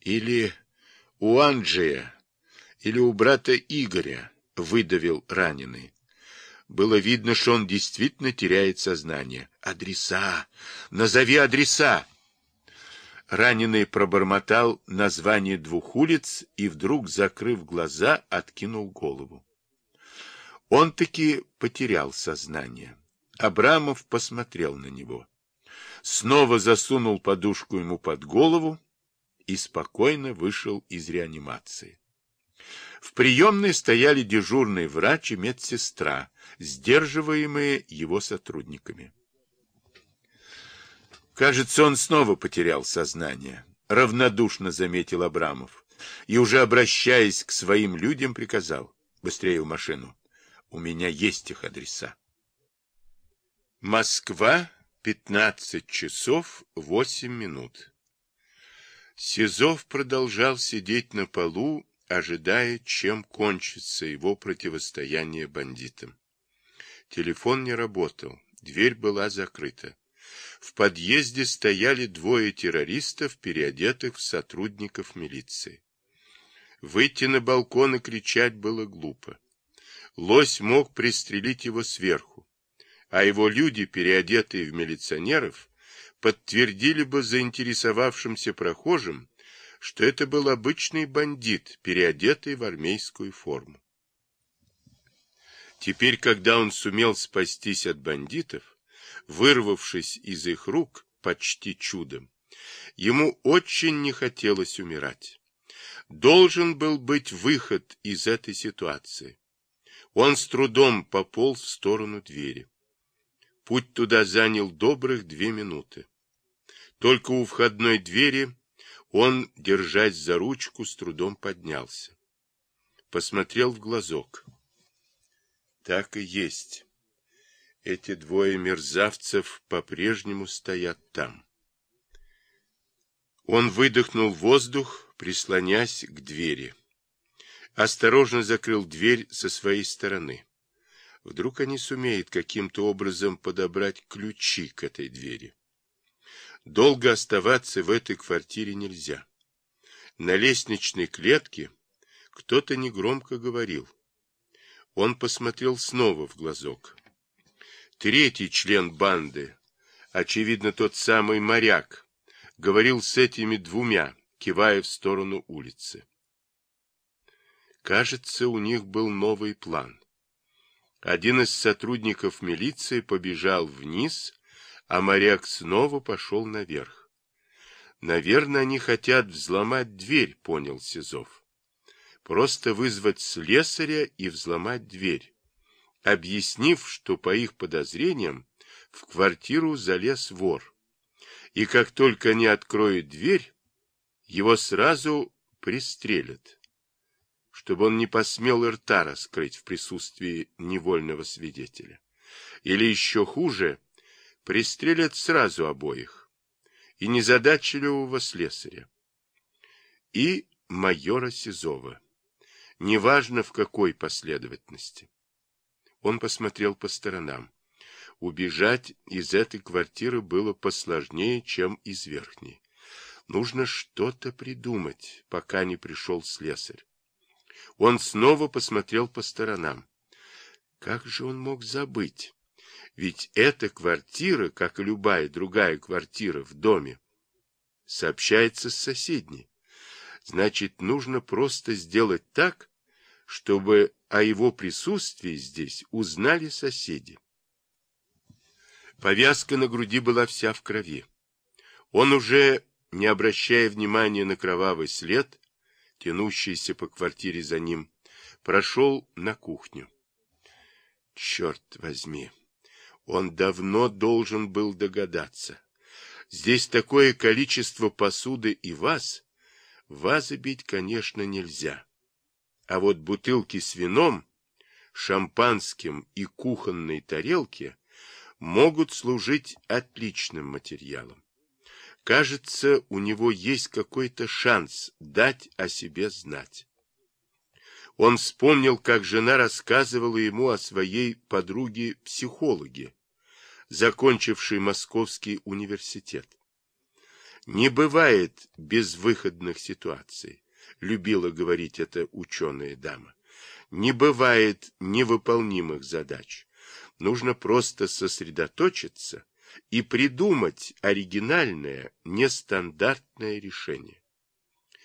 Или у Анджия, или у брата Игоря, выдавил раненый. Было видно, что он действительно теряет сознание. Адреса! Назови адреса! Раненый пробормотал название двух улиц и вдруг, закрыв глаза, откинул голову. Он таки потерял сознание. Абрамов посмотрел на него. Снова засунул подушку ему под голову и спокойно вышел из реанимации. В приемной стояли дежурный врач и медсестра, сдерживаемые его сотрудниками. Кажется, он снова потерял сознание, равнодушно заметил Абрамов. И уже обращаясь к своим людям, приказал. Быстрее в машину. У меня есть их адреса. Москва, 15 часов 8 минут. Сизов продолжал сидеть на полу, ожидая, чем кончится его противостояние бандитам. Телефон не работал, дверь была закрыта. В подъезде стояли двое террористов, переодетых в сотрудников милиции. Выйти на балкон и кричать было глупо. Лось мог пристрелить его сверху, а его люди, переодетые в милиционеров, подтвердили бы заинтересовавшимся прохожим, что это был обычный бандит, переодетый в армейскую форму. Теперь, когда он сумел спастись от бандитов, вырвавшись из их рук почти чудом. Ему очень не хотелось умирать. Должен был быть выход из этой ситуации. Он с трудом пополз в сторону двери. Путь туда занял добрых две минуты. Только у входной двери он, держась за ручку, с трудом поднялся. Посмотрел в глазок. Так и есть. Эти двое мерзавцев по-прежнему стоят там. Он выдохнул воздух, прислонясь к двери. Осторожно закрыл дверь со своей стороны. Вдруг они сумеют каким-то образом подобрать ключи к этой двери. Долго оставаться в этой квартире нельзя. На лестничной клетке кто-то негромко говорил. Он посмотрел снова в глазок. Третий член банды, очевидно, тот самый моряк, говорил с этими двумя, кивая в сторону улицы. Кажется, у них был новый план. Один из сотрудников милиции побежал вниз, а моряк снова пошел наверх. Наверное, они хотят взломать дверь, понял Сизов. Просто вызвать слесаря и взломать дверь объяснив, что по их подозрениям в квартиру залез вор. И как только они откроют дверь, его сразу пристрелят, чтобы он не посмел рта раскрыть в присутствии невольного свидетеля. Или еще хуже, пристрелят сразу обоих, и незадачливого слесаря, и майора Сизова, неважно в какой последовательности. Он посмотрел по сторонам. Убежать из этой квартиры было посложнее, чем из верхней. Нужно что-то придумать, пока не пришел слесарь. Он снова посмотрел по сторонам. Как же он мог забыть? Ведь эта квартира, как и любая другая квартира в доме, сообщается с соседней. Значит, нужно просто сделать так, чтобы о его присутствии здесь узнали соседи. Повязка на груди была вся в крови. Он уже, не обращая внимания на кровавый след, тянущийся по квартире за ним, прошел на кухню. Черт возьми, он давно должен был догадаться. Здесь такое количество посуды и ваз, вазы бить, конечно, нельзя. А вот бутылки с вином, шампанским и кухонной тарелки могут служить отличным материалом. Кажется, у него есть какой-то шанс дать о себе знать. Он вспомнил, как жена рассказывала ему о своей подруге-психологе, закончившей Московский университет. Не бывает безвыходных ситуаций, любила говорить эта ученая дама. Не бывает невыполнимых задач. Нужно просто сосредоточиться и придумать оригинальное, нестандартное решение.